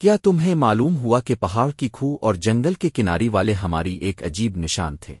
کیا تمہیں معلوم ہوا کہ پہاڑ کی کھو اور جنگل کے کناری والے ہماری ایک عجیب نشان تھے؟